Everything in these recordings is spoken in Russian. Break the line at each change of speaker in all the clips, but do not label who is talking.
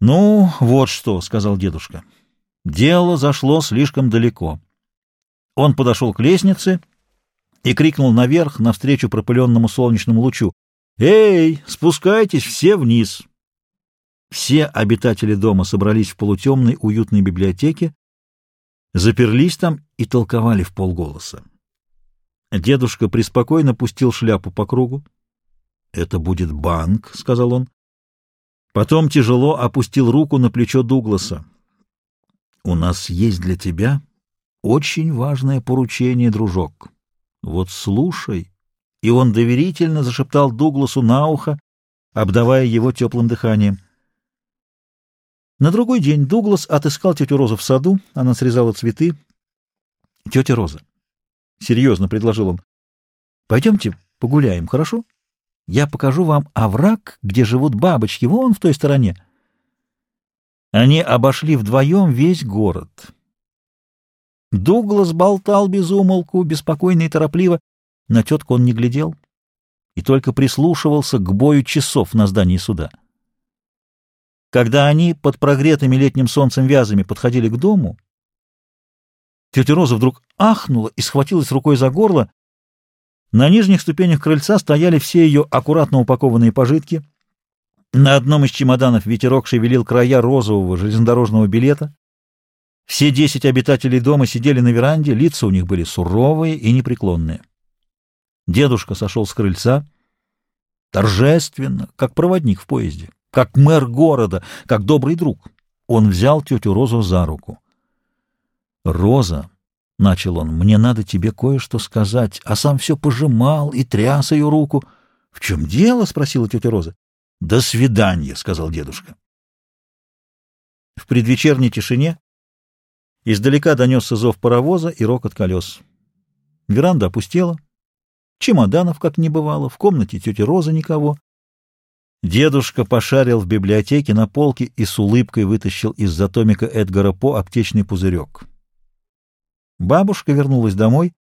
«Ну, вот что», — сказал дедушка. «Дело зашло слишком далеко». Он подошел к лестнице и крикнул наверх, навстречу пропыленному солнечному лучу. «Эй, спускайтесь все вниз!» Все обитатели дома собрались в полутемной уютной библиотеке, заперлись там и толковали в полголоса. Дедушка преспокойно пустил шляпу по кругу. «Это будет банк», — сказал он. Потом тяжело опустил руку на плечо Дугласа. «У нас есть для тебя очень важное поручение, дружок. Вот слушай». И он доверительно зашептал Дугласу на ухо, обдавая его теплым дыханием. На другой день Дуглас отыскал тетю Розу в саду, она срезала цветы. «Тетя Роза», — серьезно предложил он, — «пойдемте погуляем, хорошо?» Я покажу вам овраг, где живут бабочки, вон в той стороне. Они обошли вдвоем весь город. Дуглас болтал без умолку, беспокойно и торопливо. На тетку он не глядел и только прислушивался к бою часов на здании суда. Когда они под прогретыми летним солнцем вязами подходили к дому, тетя Роза вдруг ахнула и схватилась рукой за горло, на нижних ступенях крыльца стояли все ее аккуратно упакованные пожитки. На одном из чемоданов ветерок шевелил края розового железнодорожного билета. Все десять обитателей дома сидели на веранде, лица у них были суровые и непреклонные. Дедушка сошел с крыльца, торжественно, как проводник в поезде, как мэр города, как добрый друг. Он взял тетю Розу за руку. «Роза», — начал он, — мне надо тебе кое-что сказать, а сам все пожимал и тряс ее руку. — В чем дело? — спросила тетя Роза. — До свидания, — сказал дедушка. В предвечерней тишине издалека донесся зов паровоза и рокот колес. Веранда опустела, чемоданов как не бывало, в комнате тети Розы никого. Дедушка пошарил в библиотеке на полке и с улыбкой вытащил из-за томика Эдгара По аптечный пузырек. Бабушка вернулась домой.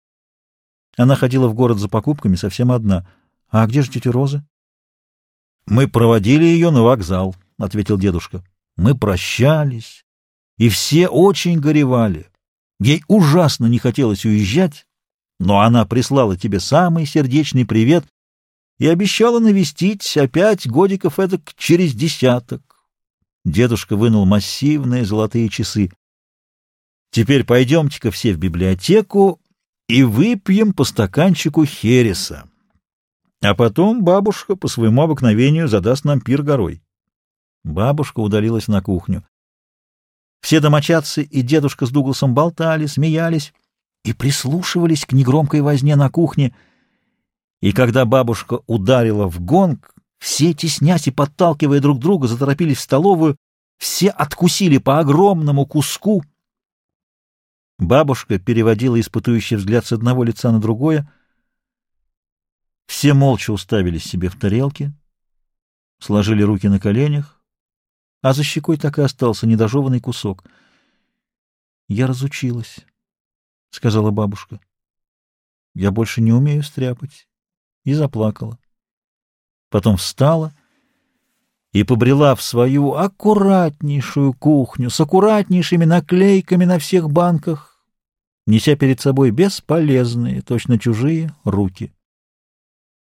Она ходила в город за покупками совсем одна. — А где же тетя Роза? — Мы проводили ее на вокзал, — ответил дедушка. — Мы прощались, и все очень горевали. Ей ужасно не хотелось уезжать, но она прислала тебе самый сердечный привет и обещала навестить опять годиков эдак через десяток. Дедушка вынул массивные золотые часы. Теперь пойдемте-ка все в библиотеку и выпьем по стаканчику хереса. А потом бабушка по своему обыкновению задаст нам пир горой. Бабушка удалилась на кухню. Все домочадцы и дедушка с Дугласом болтали, смеялись и прислушивались к негромкой возне на кухне. И когда бабушка ударила в гонг, все, теснясь и подталкивая друг друга, заторопились в столовую, все откусили по огромному куску — Бабушка переводила испытующий взгляд с одного лица на другое. Все молча уставились себе в тарелки, сложили руки на коленях, а за щекой так и остался недожеванный кусок. — Я разучилась, — сказала бабушка. — Я больше не умею стряпать. И заплакала. Потом встала и побрела в свою аккуратнейшую кухню с аккуратнейшими наклейками на всех банках, неся перед собой бесполезные, точно чужие, руки.